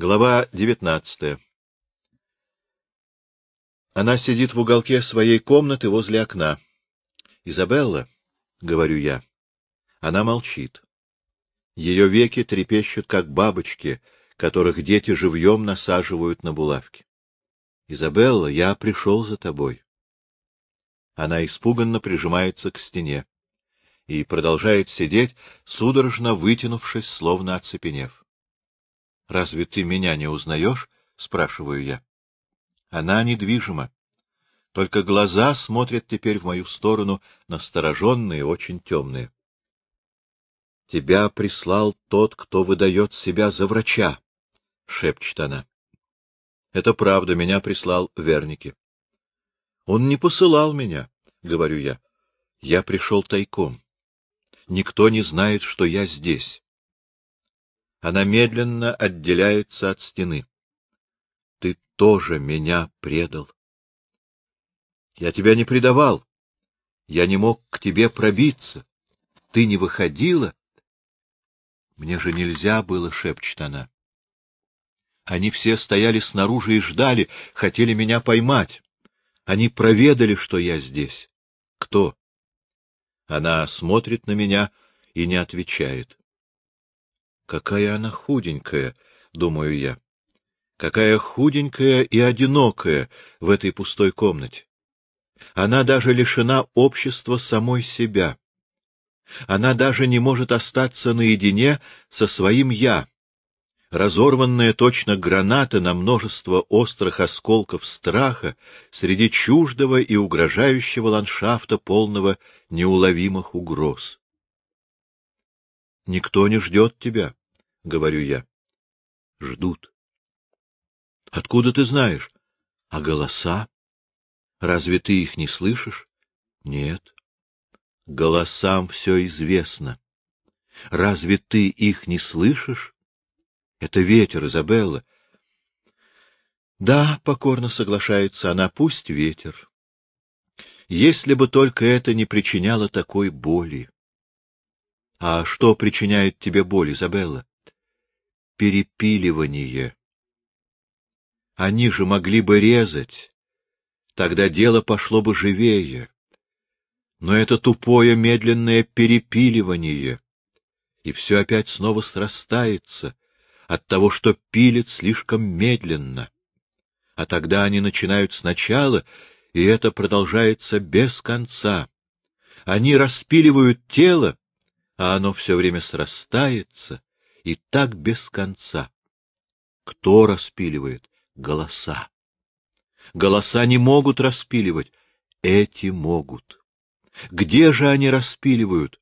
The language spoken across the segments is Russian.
Глава девятнадцатая Она сидит в уголке своей комнаты возле окна. «Изабелла», — говорю я. Она молчит. Ее веки трепещут, как бабочки, которых дети живьем насаживают на булавки. «Изабелла, я пришел за тобой». Она испуганно прижимается к стене и продолжает сидеть, судорожно вытянувшись, словно оцепенев. — Разве ты меня не узнаешь? — спрашиваю я. Она недвижима. Только глаза смотрят теперь в мою сторону, настороженные, очень темные. — Тебя прислал тот, кто выдает себя за врача, — шепчет она. — Это правда, меня прислал Верники. — Он не посылал меня, — говорю я. Я пришел тайком. Никто не знает, что я здесь. Она медленно отделяется от стены. Ты тоже меня предал. Я тебя не предавал. Я не мог к тебе пробиться. Ты не выходила. Мне же нельзя было, — шепчет она. Они все стояли снаружи и ждали, хотели меня поймать. Они проведали, что я здесь. Кто? Она смотрит на меня и не отвечает. Какая она худенькая, думаю я. Какая худенькая и одинокая в этой пустой комнате. Она даже лишена общества самой себя. Она даже не может остаться наедине со своим «я», разорванная точно граната на множество острых осколков страха среди чуждого и угрожающего ландшафта, полного неуловимых угроз. — Никто не ждет тебя, — говорю я. — Ждут. — Откуда ты знаешь? — А голоса? Разве ты их не слышишь? — Нет. Голосам все известно. Разве ты их не слышишь? Это ветер, Изабелла. Да, покорно соглашается она, пусть ветер. Если бы только это не причиняло такой боли. А что причиняет тебе боль, Изабелла? Перепиливание. Они же могли бы резать. Тогда дело пошло бы живее. Но это тупое медленное перепиливание. И все опять снова срастается — от того, что пилит слишком медленно. А тогда они начинают сначала, и это продолжается без конца. Они распиливают тело, а оно все время срастается, и так без конца. Кто распиливает? Голоса. Голоса не могут распиливать, эти могут. Где же они распиливают?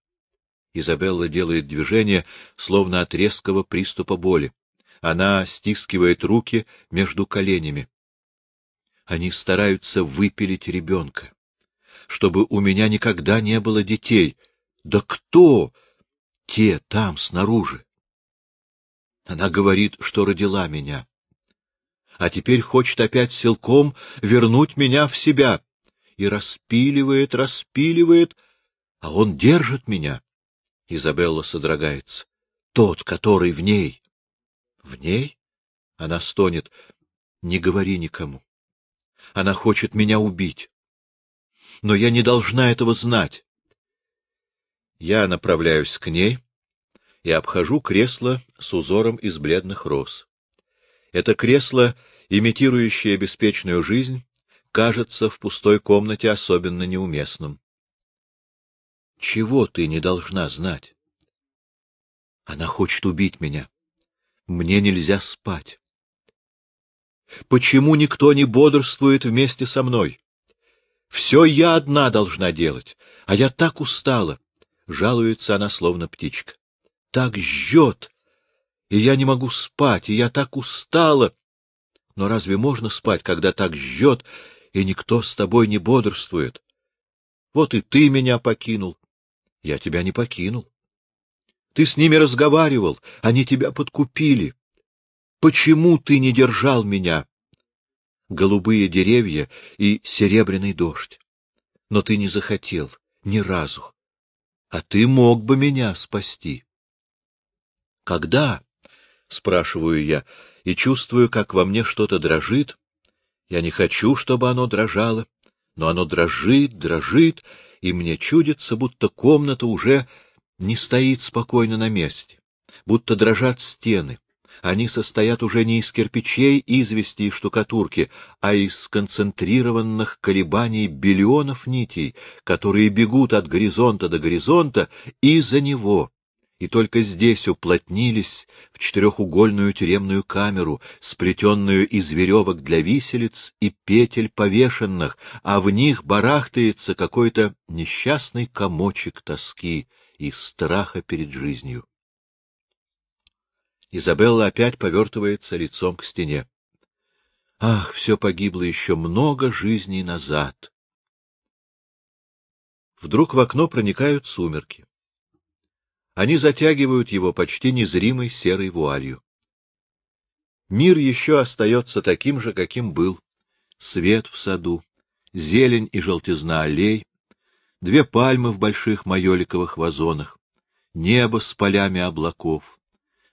Изабелла делает движение, словно от резкого приступа боли. Она стискивает руки между коленями. Они стараются выпилить ребенка, чтобы у меня никогда не было детей. Да кто? Те там, снаружи. Она говорит, что родила меня. А теперь хочет опять силком вернуть меня в себя. И распиливает, распиливает, а он держит меня. Изабелла содрогается. Тот, который в ней. В ней? Она стонет. Не говори никому. Она хочет меня убить. Но я не должна этого знать. Я направляюсь к ней и обхожу кресло с узором из бледных роз. Это кресло, имитирующее беспечную жизнь, кажется в пустой комнате особенно неуместным. Чего ты не должна знать? Она хочет убить меня. Мне нельзя спать. Почему никто не бодрствует вместе со мной? Все я одна должна делать, а я так устала. Жалуется она, словно птичка. Так жжет, и я не могу спать, и я так устала. Но разве можно спать, когда так жжет, и никто с тобой не бодрствует? Вот и ты меня покинул, я тебя не покинул. Ты с ними разговаривал, они тебя подкупили. Почему ты не держал меня? Голубые деревья и серебряный дождь. Но ты не захотел ни разу. А ты мог бы меня спасти. Когда? — спрашиваю я, и чувствую, как во мне что-то дрожит. Я не хочу, чтобы оно дрожало, но оно дрожит, дрожит, и мне чудится, будто комната уже не стоит спокойно на месте, будто дрожат стены. Они состоят уже не из кирпичей, извести и штукатурки, а из сконцентрированных колебаний биллионов нитей, которые бегут от горизонта до горизонта и за него, и только здесь уплотнились в четырехугольную тюремную камеру, сплетенную из веревок для виселиц и петель повешенных, а в них барахтается какой-то несчастный комочек тоски и страха перед жизнью. Изабелла опять повертывается лицом к стене. Ах, все погибло еще много жизней назад. Вдруг в окно проникают сумерки. Они затягивают его почти незримой серой вуалью. Мир еще остается таким же, каким был. Свет в саду, зелень и желтизна аллей, две пальмы в больших майоликовых вазонах, небо с полями облаков,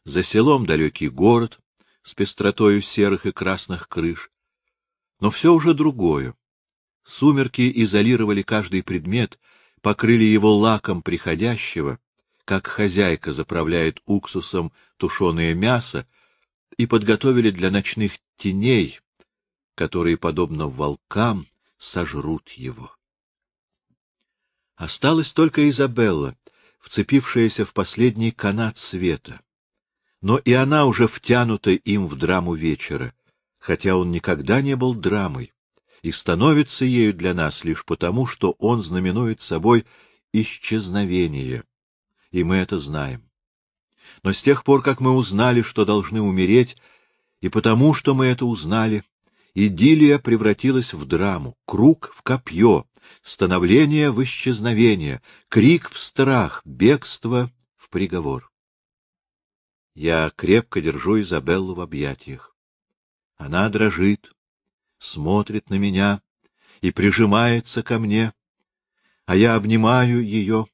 за селом далекий город с пестротою серых и красных крыш. Но все уже другое. Сумерки изолировали каждый предмет, покрыли его лаком приходящего, как хозяйка заправляет уксусом тушеное мясо, и подготовили для ночных теней, которые, подобно волкам, сожрут его. Осталась только Изабелла, вцепившаяся в последний канат света но и она уже втянута им в драму вечера, хотя он никогда не был драмой, и становится ею для нас лишь потому, что он знаменует собой исчезновение, и мы это знаем. Но с тех пор, как мы узнали, что должны умереть, и потому, что мы это узнали, идиллия превратилась в драму, круг в копье, становление в исчезновение, крик в страх, бегство в приговор. Я крепко держу Изабеллу в объятиях. Она дрожит, смотрит на меня и прижимается ко мне, а я обнимаю ее.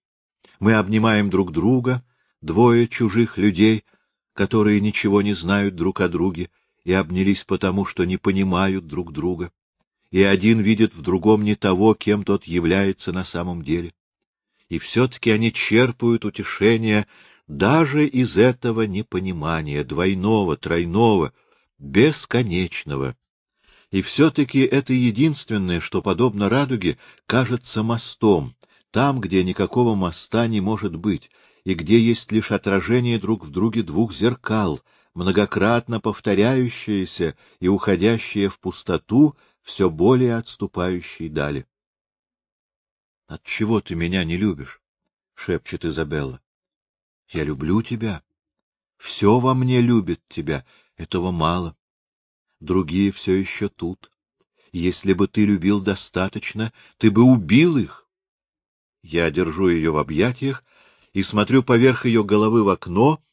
Мы обнимаем друг друга, двое чужих людей, которые ничего не знают друг о друге и обнялись потому, что не понимают друг друга, и один видит в другом не того, кем тот является на самом деле. И все-таки они черпают утешение даже из этого непонимания, двойного, тройного, бесконечного. И все-таки это единственное, что, подобно радуге, кажется мостом, там, где никакого моста не может быть, и где есть лишь отражение друг в друге двух зеркал, многократно повторяющиеся и уходящие в пустоту, все более отступающие дали. — Отчего ты меня не любишь? — шепчет Изабелла. Я люблю тебя. Все во мне любит тебя. Этого мало. Другие все еще тут. Если бы ты любил достаточно, ты бы убил их. Я держу ее в объятиях и смотрю поверх ее головы в окно,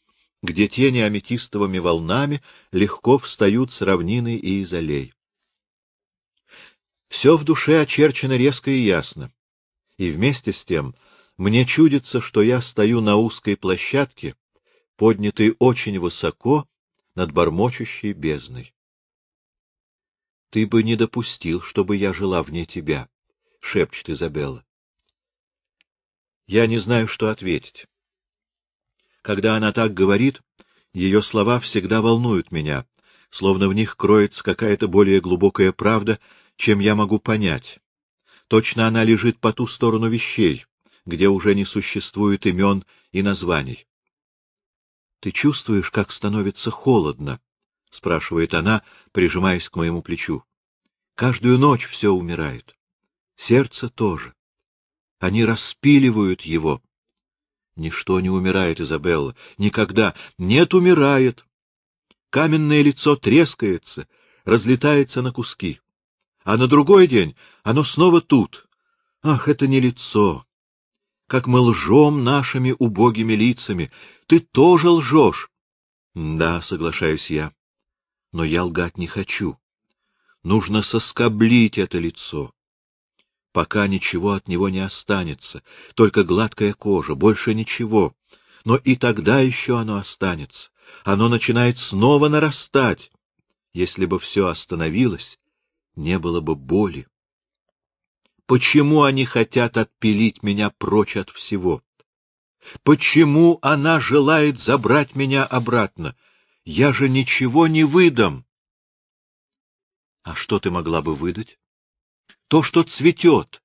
где тени аметистовыми волнами легко встают с равнины и из аллей. Все в душе очерчено резко и ясно, и вместе с тем мне чудится, что я стою на узкой площадке, поднятой очень высоко над бормочущей бездной. Ты бы не допустил, чтобы я жила вне тебя, — шепчет Изабелла. Я не знаю, что ответить. Когда она так говорит, ее слова всегда волнуют меня, словно в них кроется какая-то более глубокая правда, чем я могу понять. Точно она лежит по ту сторону вещей, где уже не существует имен и названий. — Ты чувствуешь, как становится холодно? — спрашивает она, прижимаясь к моему плечу. — Каждую ночь все умирает. Сердце тоже. Они распиливают его. Ничто не умирает, Изабелла. Никогда. Нет, умирает. Каменное лицо трескается, разлетается на куски. А на другой день оно снова тут. Ах, это не лицо, как мы лжем нашими убогими лицами. Ты тоже лжешь. Да, соглашаюсь я. Но я лгать не хочу. Нужно соскоблить это лицо. Пока ничего от него не останется, только гладкая кожа, больше ничего. Но и тогда еще оно останется. оно начинает снова нарастать. Если бы все остановилось, не было бы боли. Почему они хотят отпилить меня прочь от всего? Почему она желает забрать меня обратно? Я же ничего не выдам. А что ты могла бы выдать? То, что цветет.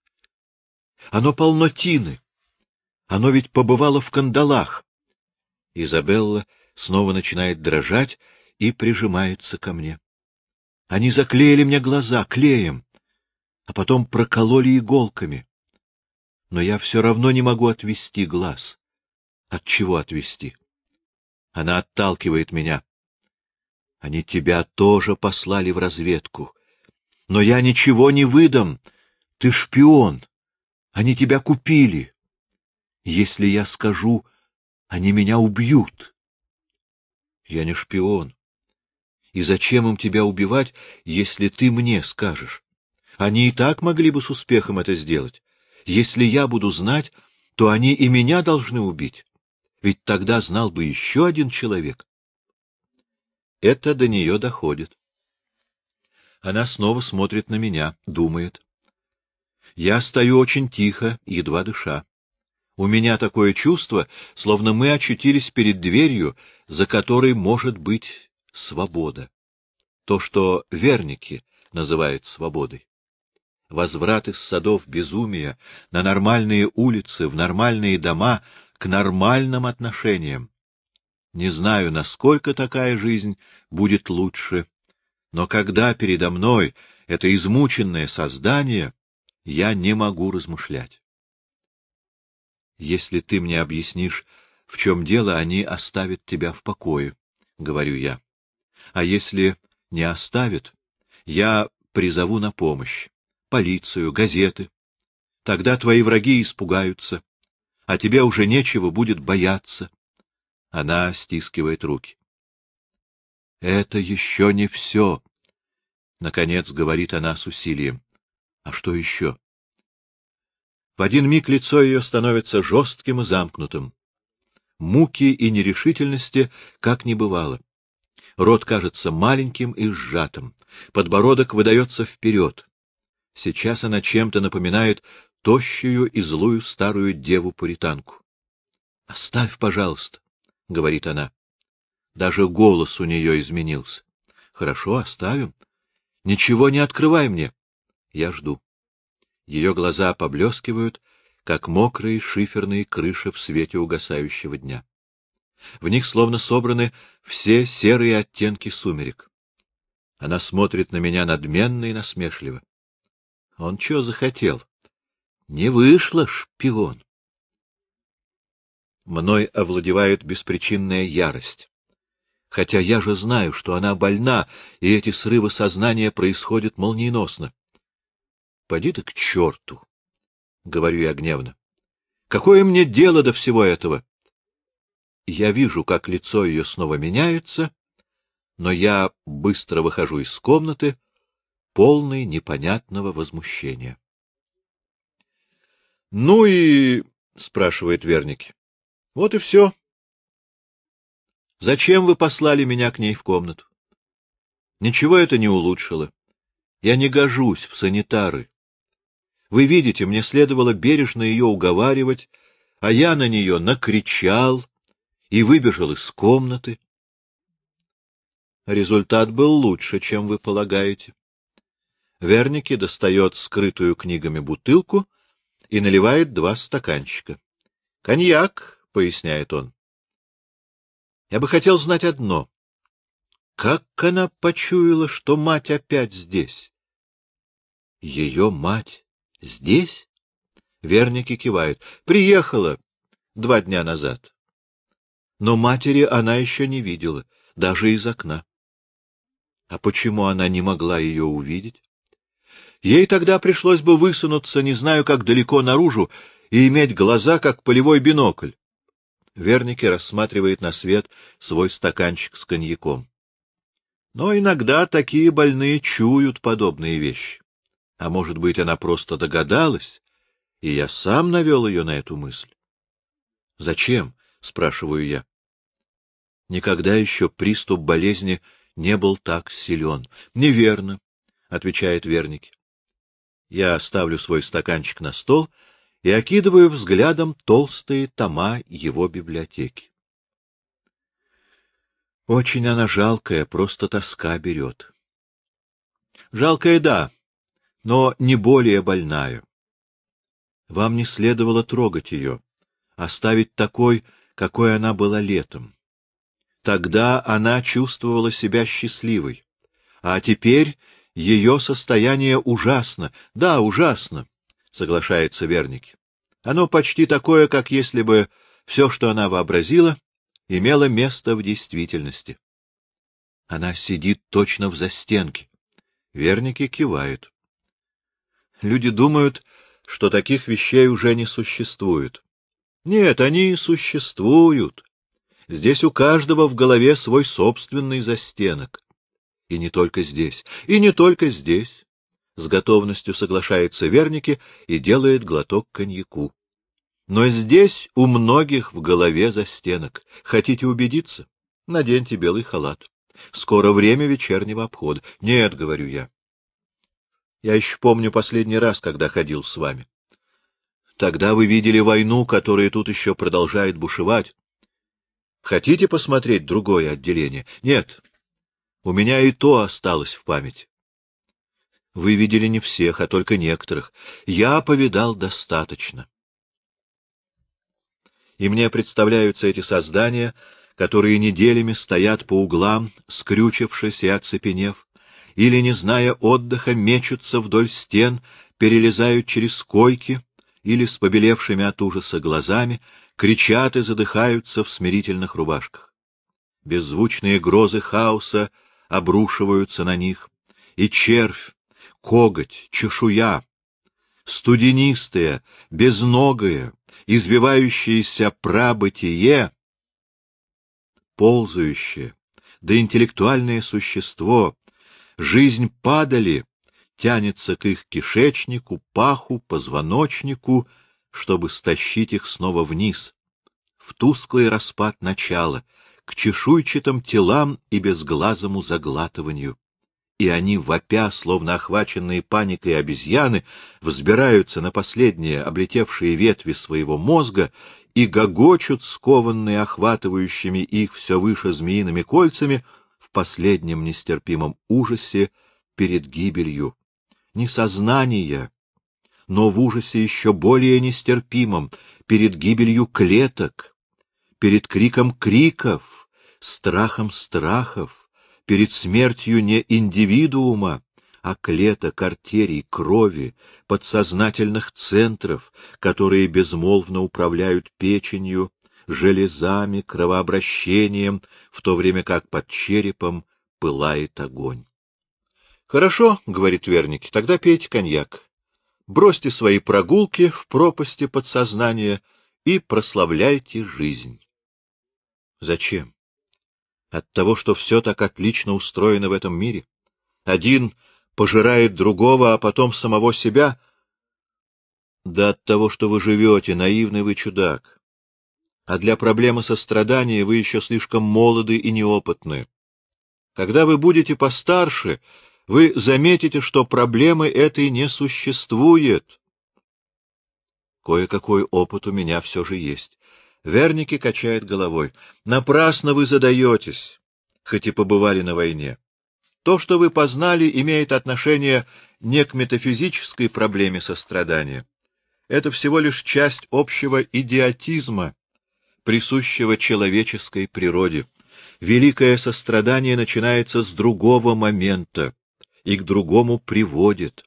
Оно полно тины. Оно ведь побывало в кандалах. Изабелла снова начинает дрожать и прижимается ко мне. Они заклеили мне глаза клеем, а потом прокололи иголками. Но я все равно не могу отвести глаз. От чего отвести? Она отталкивает меня. Они тебя тоже послали в разведку. Но я ничего не выдам. Ты шпион. Они тебя купили. Если я скажу, они меня убьют. Я не шпион. И зачем им тебя убивать, если ты мне скажешь? Они и так могли бы с успехом это сделать. Если я буду знать, то они и меня должны убить. Ведь тогда знал бы еще один человек. Это до нее доходит. Она снова смотрит на меня, думает. Я стою очень тихо, едва дыша. У меня такое чувство, словно мы очутились перед дверью, за которой может быть свобода. То, что верники называют свободой. Возврат из садов безумия на нормальные улицы, в нормальные дома, к нормальным отношениям. Не знаю, насколько такая жизнь будет лучше, но когда передо мной это измученное создание, я не могу размышлять. Если ты мне объяснишь, в чем дело, они оставят тебя в покое, — говорю я. А если не оставят, я призову на помощь полицию, газеты. Тогда твои враги испугаются, а тебе уже нечего будет бояться. Она стискивает руки. — Это еще не все, — наконец говорит она с усилием. — А что еще? В один миг лицо ее становится жестким и замкнутым. Муки и нерешительности как не бывало. Рот кажется маленьким и сжатым, подбородок выдается вперед. Сейчас она чем-то напоминает тощую и злую старую деву-пуританку. — Оставь, пожалуйста, — говорит она. Даже голос у нее изменился. — Хорошо, оставим. Ничего не открывай мне. Я жду. Ее глаза поблескивают, как мокрые шиферные крыши в свете угасающего дня. В них словно собраны все серые оттенки сумерек. Она смотрит на меня надменно и насмешливо. Он что захотел? Не вышло, шпион. Мной овладевает беспричинная ярость. Хотя я же знаю, что она больна, и эти срывы сознания происходят молниеносно. — Поди ты к черту! — говорю я гневно. — Какое мне дело до всего этого? Я вижу, как лицо ее снова меняется, но я быстро выхожу из комнаты, полный непонятного возмущения. — Ну и... — спрашивает Верник. — Вот и все. Зачем вы послали меня к ней в комнату? Ничего это не улучшило. Я не гожусь в санитары. Вы видите, мне следовало бережно ее уговаривать, а я на нее накричал и выбежал из комнаты. Результат был лучше, чем вы полагаете. Верники достает скрытую книгами бутылку и наливает два стаканчика. — Коньяк, — поясняет он. — Я бы хотел знать одно. Как она почуяла, что мать опять здесь? — Ее мать здесь? Верники кивает. — Приехала два дня назад. Но матери она еще не видела, даже из окна. А почему она не могла ее увидеть? Ей тогда пришлось бы высунуться, не знаю как далеко наружу, и иметь глаза, как полевой бинокль. Верники рассматривает на свет свой стаканчик с коньяком. Но иногда такие больные чуют подобные вещи. А может быть, она просто догадалась, и я сам навел ее на эту мысль. — Зачем? — спрашиваю я. Никогда еще приступ болезни не был так силен. — Неверно, — отвечает Верник. Я ставлю свой стаканчик на стол и окидываю взглядом толстые тома его библиотеки. Очень она жалкая, просто тоска берет. Жалкая, да, но не более больная. Вам не следовало трогать ее, оставить такой, какой она была летом. Тогда она чувствовала себя счастливой, а теперь ее состояние ужасно. Да, ужасно, соглашается Верник. Оно почти такое, как если бы все, что она вообразила, имело место в действительности. Она сидит точно в застенке. Верники кивают. Люди думают, что таких вещей уже не существует. Нет, они существуют. Здесь у каждого в голове свой собственный застенок. И не только здесь, и не только здесь. С готовностью соглашается Верники и делает глоток коньяку. Но здесь у многих в голове застенок. Хотите убедиться? Наденьте белый халат. Скоро время вечернего обхода. Нет, говорю я. Я еще помню последний раз, когда ходил с вами. Тогда вы видели войну, которая тут еще продолжает бушевать. Хотите посмотреть другое отделение? Нет. У меня и то осталось в памяти. Вы видели не всех, а только некоторых. Я повидал достаточно. И мне представляются эти создания, которые неделями стоят по углам, скрючившись и оцепенев, или, не зная отдыха, мечутся вдоль стен, перелезают через койки или с побелевшими от ужаса глазами кричат и задыхаются в смирительных рубашках. Беззвучные грозы хаоса обрушиваются на них, и червь, коготь, чешуя, студенистое, безногое, избивающееся прабытие, ползающее, да интеллектуальное существо, жизнь падали, тянется к их кишечнику, паху, позвоночнику, чтобы стащить их снова вниз, в тусклый распад начала, к чешуйчатым телам и безглазому заглатыванию. И они, вопя, словно охваченные паникой обезьяны, взбираются на последние облетевшие ветви своего мозга и гогочут, скованные охватывающими их все выше змеиными кольцами, в последнем нестерпимом ужасе перед гибелью. Не сознания, но в ужасе еще более нестерпимом, перед гибелью клеток, перед криком криков, страхом страхов, перед смертью не индивидуума, а клеток, артерий, крови, подсознательных центров, которые безмолвно управляют печенью, железами, кровообращением, в то время как под черепом пылает огонь. — Хорошо, — говорит Верник, — тогда пейте коньяк. Бросьте свои прогулки в пропасти подсознания и прославляйте жизнь. Зачем? От того, что все так отлично устроено в этом мире? Один пожирает другого, а потом самого себя? Да от того, что вы живете, наивный вы чудак. А для проблемы сострадания вы еще слишком молоды и неопытны. Когда вы будете постарше, вы заметите, что проблемы этой не существует. Кое-какой опыт у меня все же есть. Верники качает головой. Напрасно вы задаетесь, хоть и побывали на войне. То, что вы познали, имеет отношение не к метафизической проблеме сострадания. Это всего лишь часть общего идиотизма, присущего человеческой природе. Великое сострадание начинается с другого момента и к другому приводит.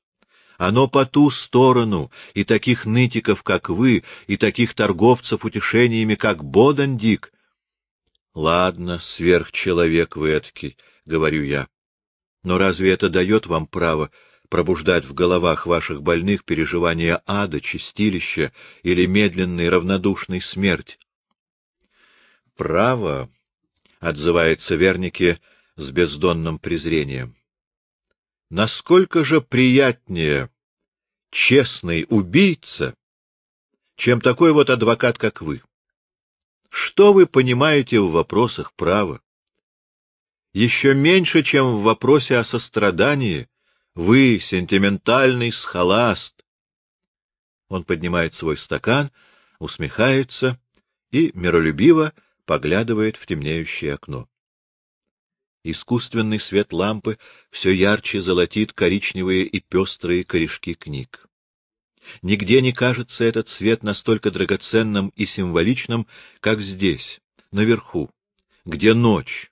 Оно по ту сторону, и таких нытиков, как вы, и таких торговцев утешениями, как Бодандик. — Ладно, сверхчеловек вы этакий, — говорю я. Но разве это дает вам право пробуждать в головах ваших больных переживания ада, чистилища или медленной равнодушной смерти? — Право, — отзывается Вернике с бездонным презрением. Насколько же приятнее честный убийца, чем такой вот адвокат, как вы? Что вы понимаете в вопросах права? Еще меньше, чем в вопросе о сострадании, вы сентиментальный схоласт. Он поднимает свой стакан, усмехается и миролюбиво поглядывает в темнеющее окно. Искусственный свет лампы все ярче золотит коричневые и пестрые корешки книг. Нигде не кажется этот свет настолько драгоценным и символичным, как здесь, наверху, где ночь.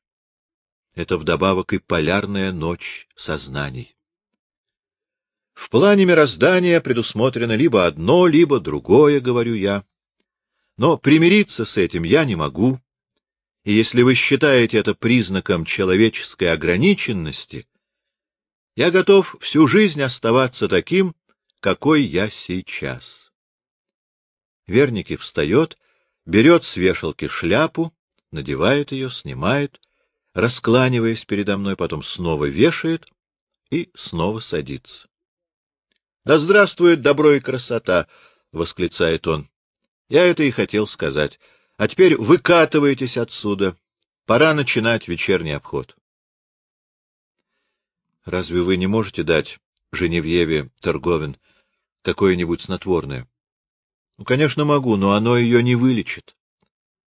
Это вдобавок и полярная ночь сознаний. В плане мироздания предусмотрено либо одно, либо другое, говорю я. Но примириться с этим я не могу. И если вы считаете это признаком человеческой ограниченности, я готов всю жизнь оставаться таким, какой я сейчас. Верники встает, берет с вешалки шляпу, надевает ее, снимает, раскланиваясь передо мной, потом снова вешает и снова садится. — Да здравствует добро и красота! — восклицает он. — Я это и хотел сказать. А теперь выкатывайтесь отсюда. Пора начинать вечерний обход. — Разве вы не можете дать Женевьеве Торговин какое-нибудь снотворное? — Ну, конечно, могу, но оно ее не вылечит.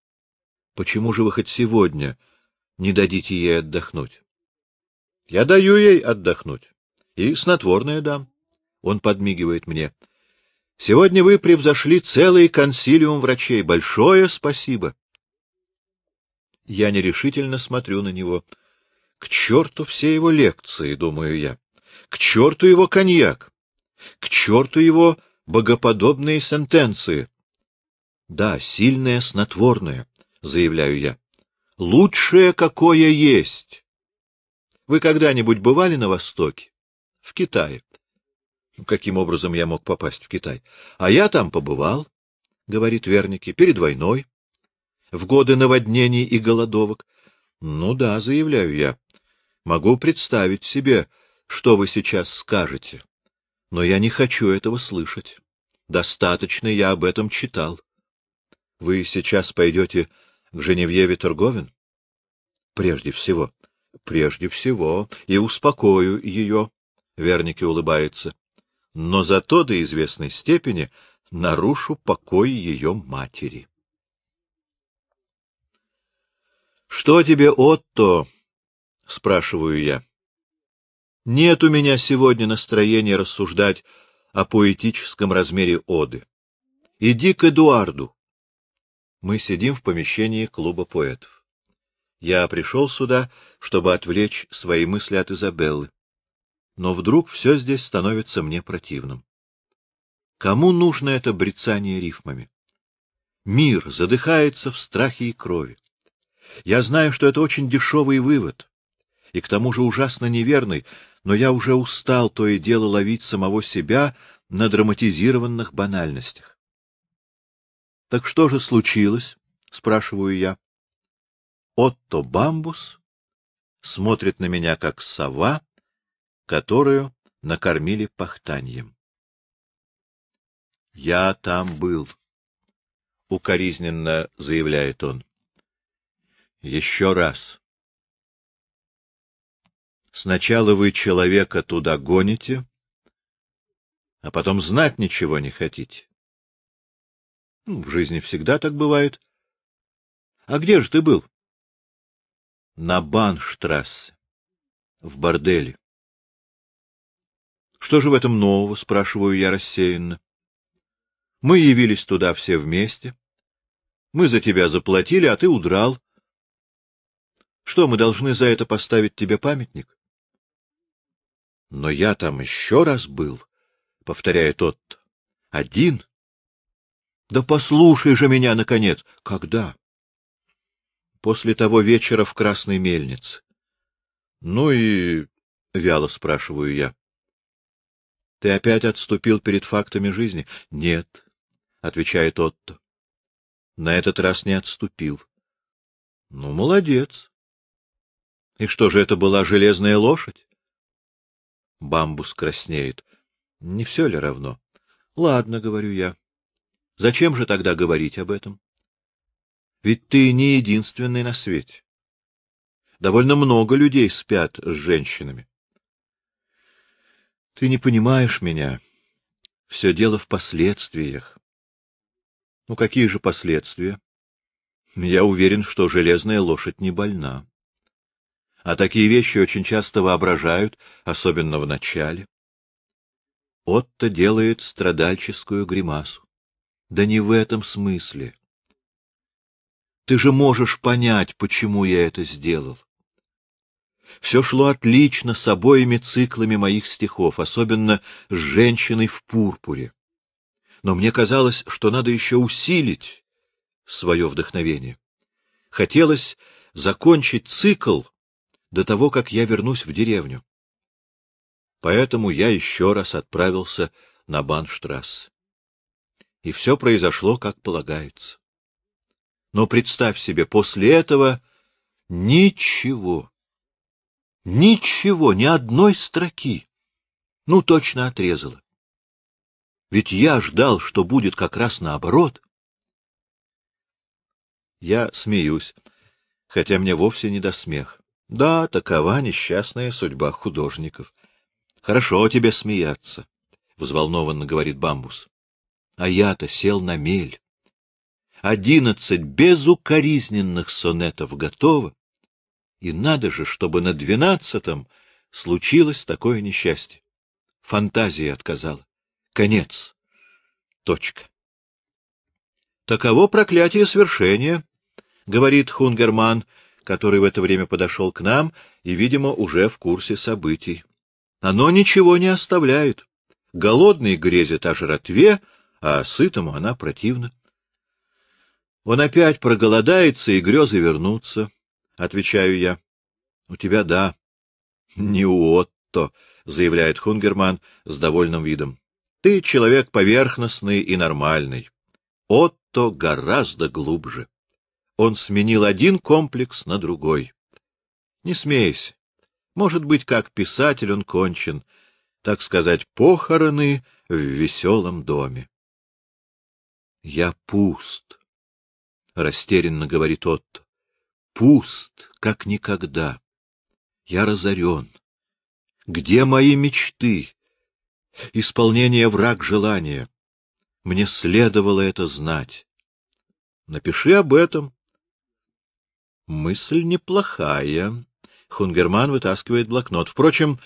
— Почему же вы хоть сегодня не дадите ей отдохнуть? — Я даю ей отдохнуть. И снотворное дам. Он подмигивает мне. — Сегодня вы превзошли целый консилиум врачей. Большое спасибо. Я нерешительно смотрю на него. К черту все его лекции, думаю я. К черту его коньяк. К черту его богоподобные сентенции. Да, сильное снотворное, заявляю я. Лучшее, какое есть. Вы когда-нибудь бывали на Востоке? В Китае? Каким образом я мог попасть в Китай? А я там побывал, — говорит Верники, — перед войной, в годы наводнений и голодовок. Ну да, заявляю я, могу представить себе, что вы сейчас скажете, но я не хочу этого слышать. Достаточно я об этом читал. Вы сейчас пойдете к Женевьеве Торговин? Прежде всего. Прежде всего. И успокою ее. Верники улыбается но зато до известной степени нарушу покой ее матери. — Что тебе, Отто? — спрашиваю я. — Нет у меня сегодня настроения рассуждать о поэтическом размере оды. Иди к Эдуарду. Мы сидим в помещении клуба поэтов. Я пришел сюда, чтобы отвлечь свои мысли от Изабеллы но вдруг все здесь становится мне противным. Кому нужно это брецание рифмами? Мир задыхается в страхе и крови. Я знаю, что это очень дешевый вывод, и к тому же ужасно неверный, но я уже устал то и дело ловить самого себя на драматизированных банальностях. — Так что же случилось? — спрашиваю я. Отто Бамбус смотрит на меня, как сова, которую накормили пахтаньем. — Я там был, — укоризненно заявляет он. — Еще раз. Сначала вы человека туда гоните, а потом знать ничего не хотите. Ну, в жизни всегда так бывает. А где же ты был? На Банштрассе, в борделе. Что же в этом нового, спрашиваю я рассеянно. Мы явились туда все вместе. Мы за тебя заплатили, а ты удрал. Что, мы должны за это поставить тебе памятник? Но я там еще раз был, — повторяет тот. Один? Да послушай же меня, наконец. Когда? После того вечера в Красной Мельнице. Ну и... — вяло спрашиваю я. — Ты опять отступил перед фактами жизни? — Нет, — отвечает Отто. — На этот раз не отступил. — Ну, молодец. — И что же, это была железная лошадь? Бамбус краснеет. — Не все ли равно? — Ладно, — говорю я. — Зачем же тогда говорить об этом? Ведь ты не единственный на свете. Довольно много людей спят с женщинами. Ты не понимаешь меня. Все дело в последствиях. Ну, какие же последствия? Я уверен, что железная лошадь не больна. А такие вещи очень часто воображают, особенно в начале. Отто делает страдальческую гримасу. Да не в этом смысле. Ты же можешь понять, почему я это сделал. Все шло отлично с обоими циклами моих стихов, особенно с «Женщиной в пурпуре». Но мне казалось, что надо еще усилить свое вдохновение. Хотелось закончить цикл до того, как я вернусь в деревню. Поэтому я еще раз отправился на Банштрасс. И все произошло, как полагается. Но представь себе, после этого ничего, ничего, ни одной строки. Ну, точно отрезало. Ведь я ждал, что будет как раз наоборот. Я смеюсь, хотя мне вовсе не до смеха. Да, такова несчастная судьба художников. Хорошо тебе смеяться, — взволнованно говорит Бамбус. А я-то сел на мель. Одиннадцать безукоризненных сонетов готово, и надо же, чтобы на двенадцатом случилось такое несчастье. Фантазия отказала. Конец. Точка. Таково проклятие свершения, — говорит Хунгерман, который в это время подошел к нам и, видимо, уже в курсе событий. Оно ничего не оставляет. Голодный грезит о жратве, а сытому она противна. Он опять проголодается, и грезы вернутся, — отвечаю я. — У тебя да. — Не у Отто, — заявляет Хунгерман с довольным видом. — Ты человек поверхностный и нормальный. Отто гораздо глубже. Он сменил один комплекс на другой. Не смейся. Может быть, как писатель он кончен, так сказать, похороны в веселом доме. Я пуст, — растерянно говорит Отто. Пуст, как никогда. Я разорен. Где мои мечты? Исполнение враг желания. Мне следовало это знать. Напиши об этом. Мысль неплохая. Хунгерман вытаскивает блокнот. Впрочем,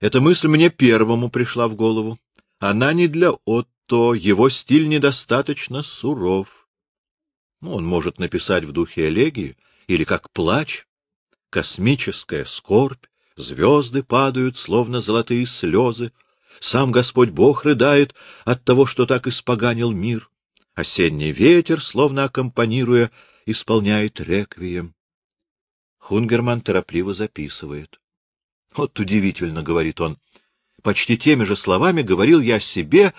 эта мысль мне первому пришла в голову. Она не для Отто, его стиль недостаточно суров. Ну, он может написать в духе элегии или как плач. Космическая скорбь, звезды падают, словно золотые слезы. Сам Господь Бог рыдает от того, что так испоганил мир. Осенний ветер, словно аккомпанируя, исполняет реквием. Хунгерман торопливо записывает. — Вот удивительно, — говорит он. — Почти теми же словами говорил я себе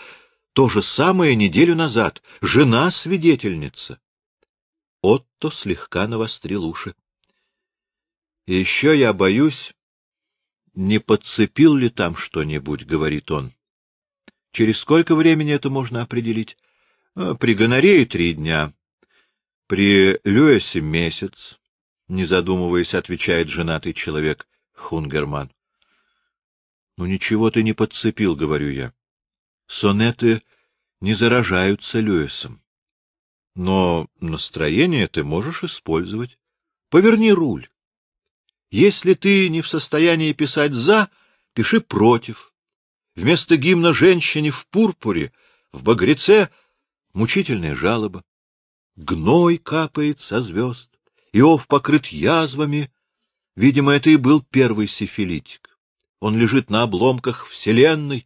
то же самое неделю назад. Жена свидетельница. Отто слегка навострил уши. — еще я боюсь, не подцепил ли там что-нибудь, — говорит он. — Через сколько времени это можно определить? — При гонорее три дня. При Льюисе месяц, не задумываясь, отвечает женатый человек Хунгерман. — Ну ничего ты не подцепил, — говорю я. Сонеты не заражаются Льюисом. Но настроение ты можешь использовать. Поверни руль. Если ты не в состоянии писать «за», пиши «против». Вместо гимна женщине в пурпуре, в багреце — мучительная жалоба. Гной капает со звезд, Иов покрыт язвами. Видимо, это и был первый сифилитик. Он лежит на обломках вселенной.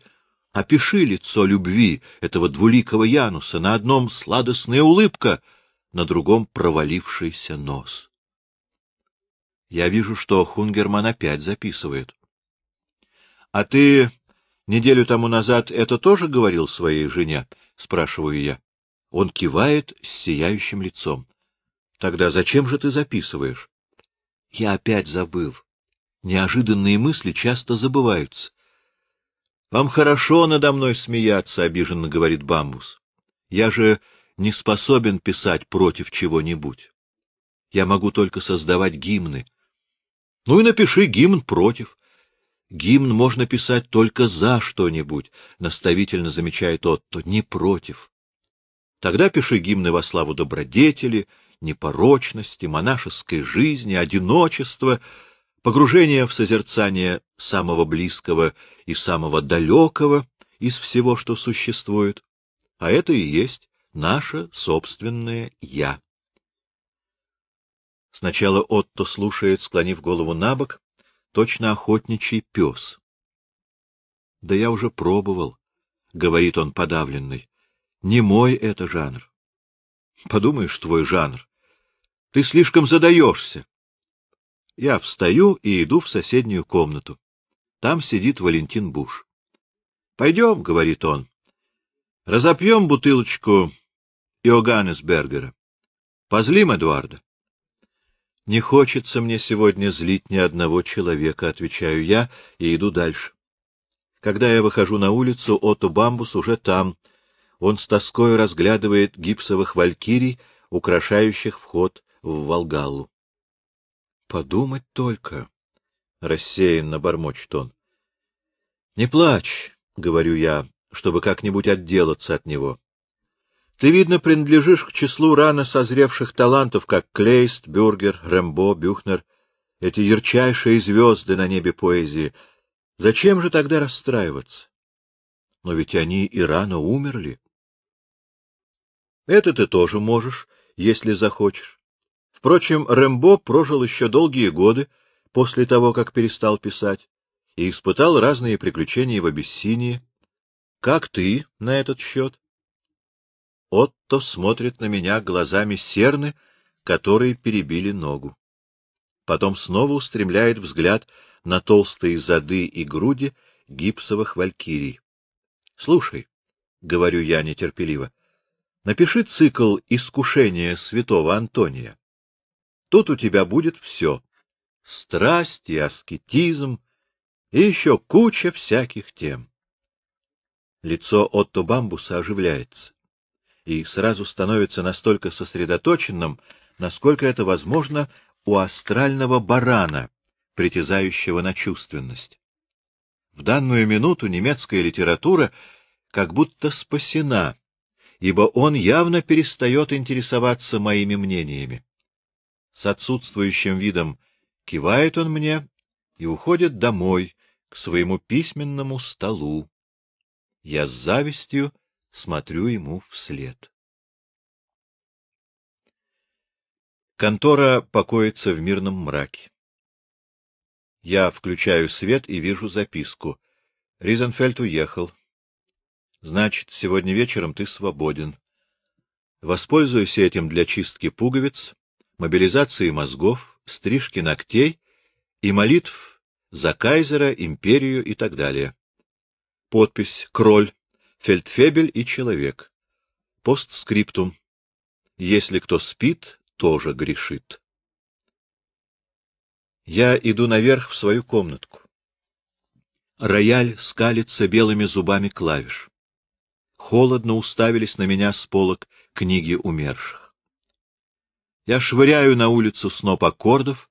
Опиши лицо любви этого двуликого Януса. На одном сладостная улыбка, на другом провалившийся нос. Я вижу, что Хунгерман опять записывает. — А ты неделю тому назад это тоже говорил своей жене? — спрашиваю я. Он кивает с сияющим лицом. — Тогда зачем же ты записываешь? — Я опять забыл. Неожиданные мысли часто забываются. — Вам хорошо надо мной смеяться, — обиженно говорит Бамбус. — Я же не способен писать против чего-нибудь. Я могу только создавать гимны. Ну и напиши гимн против. Гимн можно писать только за что-нибудь, — наставительно замечает Отто, — не против. Тогда пиши гимны во славу добродетели, непорочности, монашеской жизни, одиночества, погружения в созерцание самого близкого и самого далекого из всего, что существует. А это и есть наше собственное «я». Сначала Отто слушает, склонив голову на бок, точно охотничий пес. — Да я уже пробовал, — говорит он подавленный. — Не мой это жанр. — Подумаешь, твой жанр. Ты слишком задаешься. Я встаю и иду в соседнюю комнату. Там сидит Валентин Буш. — Пойдем, — говорит он, — разопьем бутылочку Иоганнесбергера. Позлим Эдуарда. Не хочется мне сегодня злить ни одного человека, отвечаю я и иду дальше. Когда я выхожу на улицу, Отто Бамбус уже там. Он с тоской разглядывает гипсовых валькирий, украшающих вход в Волгалу. Подумать только, — рассеянно бормочет он. — Не плачь, — говорю я, чтобы как-нибудь отделаться от него. Ты, видно, принадлежишь к числу рано созревших талантов, как Клейст, Бюргер, Рэмбо, Бюхнер, эти ярчайшие звезды на небе поэзии. Зачем же тогда расстраиваться? Но ведь они и рано умерли. Это ты тоже можешь, если захочешь. Впрочем, Рэмбо прожил еще долгие годы после того, как перестал писать, и испытал разные приключения в Абиссинии. Как ты на этот счет? Отто смотрит на меня глазами серны, которые перебили ногу. Потом снова устремляет взгляд на толстые зады и груди гипсовых валькирий. — Слушай, — говорю я нетерпеливо, — напиши цикл «Искушение святого Антония». Тут у тебя будет все — страсть и аскетизм, и еще куча всяких тем. Лицо Отто Бамбуса оживляется и сразу становится настолько сосредоточенным, насколько это возможно у астрального барана, притязающего на чувственность. В данную минуту немецкая литература как будто спасена, ибо он явно перестает интересоваться моими мнениями. С отсутствующим видом кивает он мне и уходит домой, к своему письменному столу. Я с завистью смотрю ему вслед. Контора покоится в мирном мраке. Я включаю свет и вижу записку. Ризенфельд уехал. Значит, сегодня вечером ты свободен. Воспользуйся этим для чистки пуговиц, мобилизации мозгов, стрижки ногтей и молитв за кайзера, империю и так далее. Подпись «Кроль», Фельдфебель и человек. Постскриптум. Если кто спит, тоже грешит. Я иду наверх в свою комнатку. Рояль скалится белыми зубами клавиш. Холодно уставились на меня с полок книги умерших. Я швыряю на улицу сноп аккордов,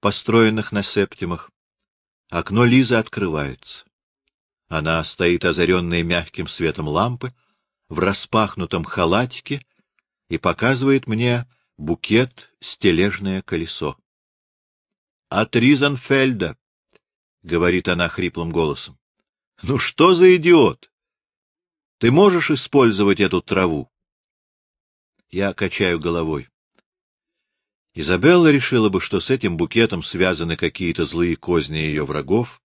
построенных на септимах. Окно Лизы открывается. Она стоит озаренная мягким светом лампы, в распахнутом халатике и показывает мне букет стележное колесо. — От Ризенфельда, — говорит она хриплым голосом. — Ну что за идиот? Ты можешь использовать эту траву? Я качаю головой. Изабелла решила бы, что с этим букетом связаны какие-то злые козни ее врагов,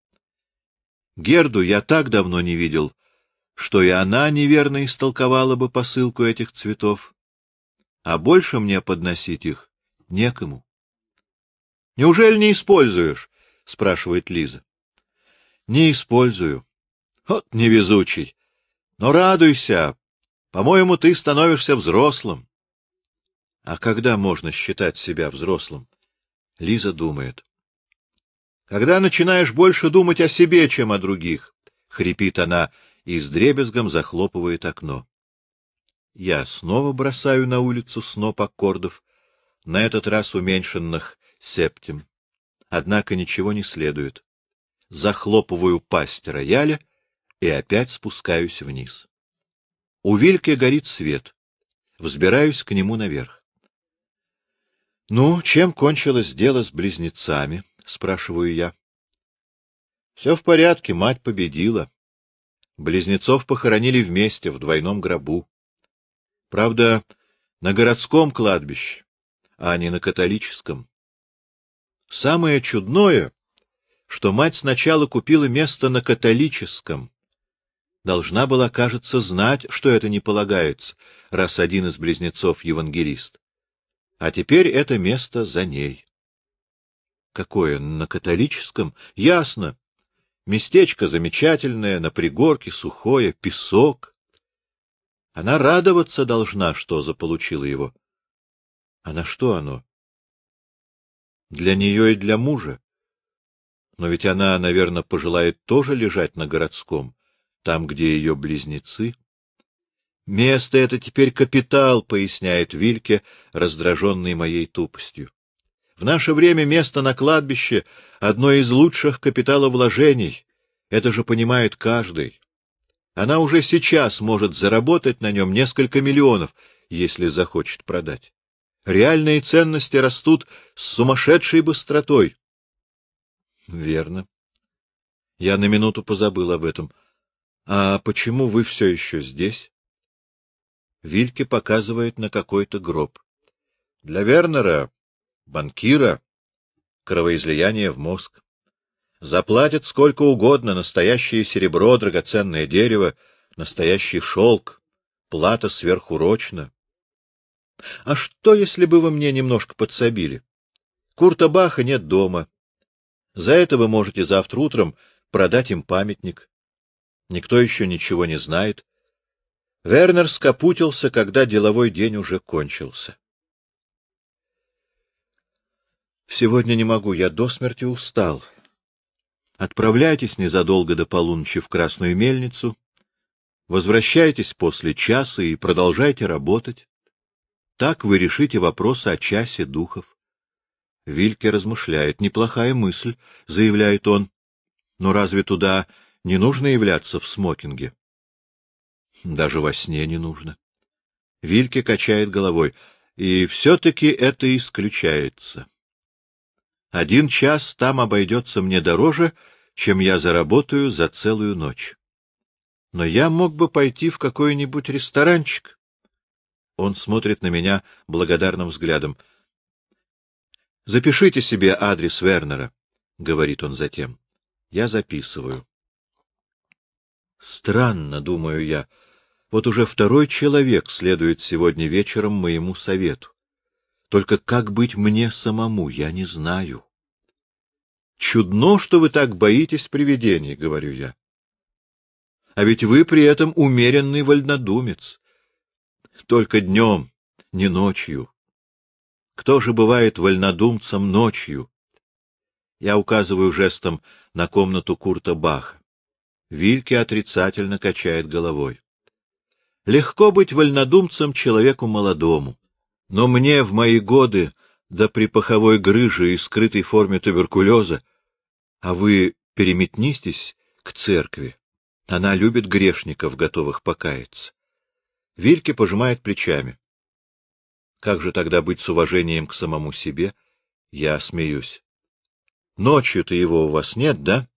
Герду я так давно не видел, что и она неверно истолковала бы посылку этих цветов, а больше мне подносить их некому. — Неужели не используешь? — спрашивает Лиза. — Не использую. Вот невезучий. Но радуйся. По-моему, ты становишься взрослым. — А когда можно считать себя взрослым? Лиза думает. Когда начинаешь больше думать о себе, чем о других, — хрипит она и с дребезгом захлопывает окно. Я снова бросаю на улицу сноп аккордов, на этот раз уменьшенных септим. Однако ничего не следует. Захлопываю пасть рояля и опять спускаюсь вниз. У Вильки горит свет. Взбираюсь к нему наверх. — Ну, чем кончилось дело с близнецами? — спрашиваю я. — Все в порядке, мать победила. Близнецов похоронили вместе, в двойном гробу. Правда, на городском кладбище, а не на католическом. Самое чудное, что мать сначала купила место на католическом. Должна была, кажется, знать, что это не полагается, раз один из близнецов евангелист. А теперь это место за ней. Какое? На католическом? Ясно. Местечко замечательное, на пригорке, сухое, песок. Она радоваться должна, что заполучила его. А на что оно? Для нее и для мужа. Но ведь она, наверное, пожелает тоже лежать на городском, там, где ее близнецы. Место это теперь капитал, поясняет Вильке, раздраженный моей тупостью. В наше время место на кладбище — одно из лучших капиталовложений. Это же понимает каждый. Она уже сейчас может заработать на нем несколько миллионов, если захочет продать. Реальные ценности растут с сумасшедшей быстротой. Верно. Я на минуту позабыл об этом. А почему вы все еще здесь? Вильке показывает на какой-то гроб. Для Вернера банкира, кровоизлияние в мозг. Заплатят сколько угодно, настоящее серебро, драгоценное дерево, настоящий шелк, плата сверхурочна. А что, если бы вы мне немножко подсобили? Курта Баха нет дома. За это вы можете завтра утром продать им памятник. Никто еще ничего не знает. Вернер скопутился, когда деловой день уже кончился. Сегодня не могу, я до смерти устал. Отправляйтесь незадолго до полуночи в Красную мельницу, возвращайтесь после часа и продолжайте работать. Так вы решите вопросы о часе духов. Вильке размышляет. Неплохая мысль, заявляет он. Но разве туда не нужно являться в смокинге? Даже во сне не нужно. Вильке качает головой. И все-таки это исключается. Один час там обойдется мне дороже, чем я заработаю за целую ночь. Но я мог бы пойти в какой-нибудь ресторанчик. Он смотрит на меня благодарным взглядом. — Запишите себе адрес Вернера, — говорит он затем. Я записываю. Странно, думаю я. Вот уже второй человек следует сегодня вечером моему совету. Только как быть мне самому, я не знаю. Чудно, что вы так боитесь привидений, — говорю я. А ведь вы при этом умеренный вольнодумец. Только днем, не ночью. Кто же бывает вольнодумцем ночью? Я указываю жестом на комнату Курта Баха. Вильке отрицательно качает головой. Легко быть вольнодумцем человеку молодому. Но мне в мои годы, да при паховой грыже и скрытой форме туберкулеза, а вы переметнитесь к церкви. Она любит грешников, готовых покаяться. Вильке пожимает плечами. Как же тогда быть с уважением к самому себе? Я смеюсь. Ночью-то его у вас нет, да?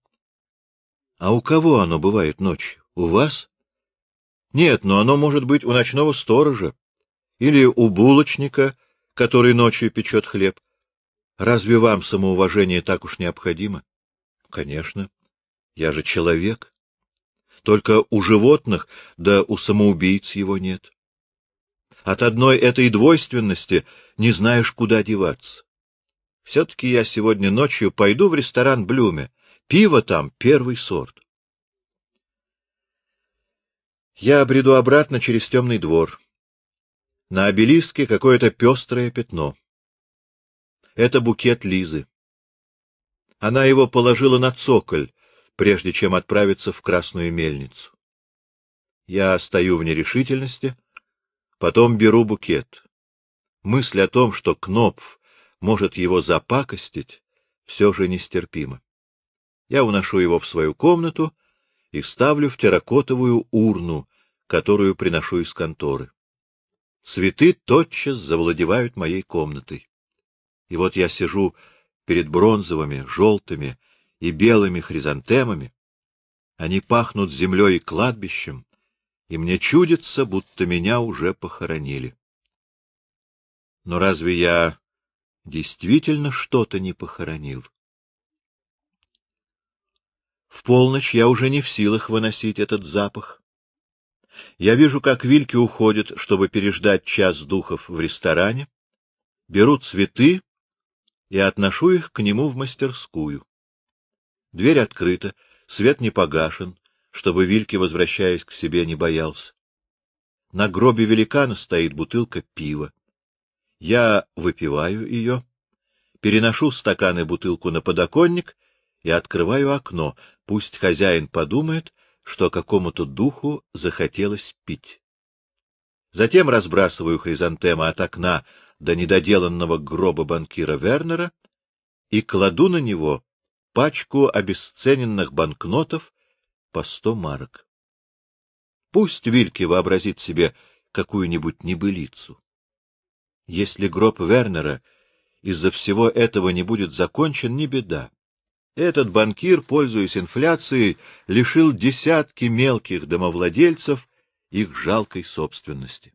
А у кого оно бывает ночью? У вас? Нет, но оно может быть у ночного сторожа или у булочника, который ночью печет хлеб. Разве вам самоуважение так уж необходимо? Конечно. Я же человек. Только у животных, да у самоубийц его нет. От одной этой двойственности не знаешь, куда деваться. Все-таки я сегодня ночью пойду в ресторан Блюме. Пиво там первый сорт. Я бреду обратно через темный двор. На обелиске какое-то пестрое пятно. Это букет Лизы. Она его положила на цоколь, прежде чем отправиться в Красную мельницу. Я стою в нерешительности, потом беру букет. мысль о том, что Кнопф может его запакостить, все же нестерпима. Я уношу его в свою комнату и ставлю в терракотовую урну, которую приношу из конторы. Цветы тотчас завладевают моей комнатой. И вот я сижу перед бронзовыми, желтыми и белыми хризантемами. Они пахнут землей и кладбищем, и мне чудится, будто меня уже похоронили. Но разве я действительно что-то не похоронил? В полночь я уже не в силах выносить этот запах. Я вижу, как Вильки уходят, чтобы переждать час духов в ресторане, берут цветы и отношу их к нему в мастерскую. Дверь открыта, свет не погашен, чтобы Вильки, возвращаясь к себе, не боялся. На гробе великана стоит бутылка пива. Я выпиваю ее, переношу стакан и бутылку на подоконник и открываю окно. Пусть хозяин подумает, что какому-то духу захотелось пить. Затем разбрасываю хризантемы от окна до недоделанного гроба банкира Вернера и кладу на него пачку обесцененных банкнотов по сто марок. Пусть Вильке вообразит себе какую-нибудь небылицу. Если гроб Вернера из-за всего этого не будет закончен, не беда. Этот банкир, пользуясь инфляцией, лишил десятки мелких домовладельцев их жалкой собственности.